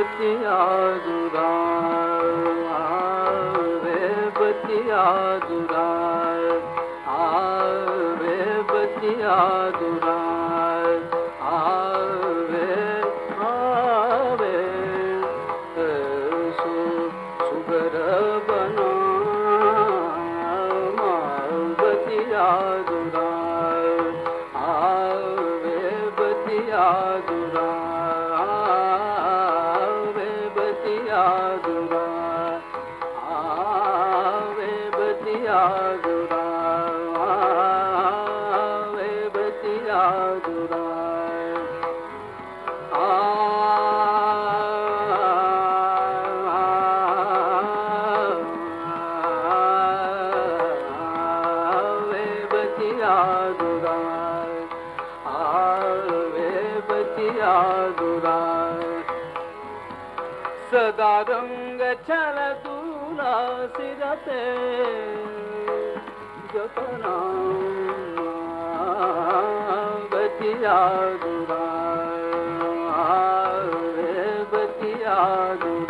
बतिया बतिया रे बतिया दुरा रे आवे सुगर बना दुरा आवे बतिया दुरा बतिया दुरा आवे बतिया दुरा सदा रंग छल तुला सिरते जतना बतिया दुरा रे बतिया दुरा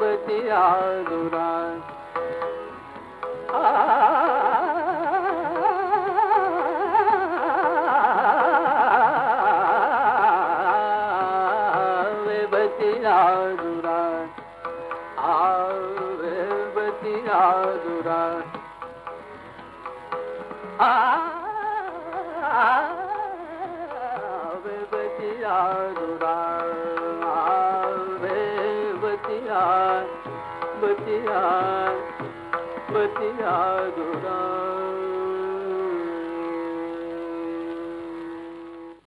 बतिया बतिया बतिया बतिया दुरा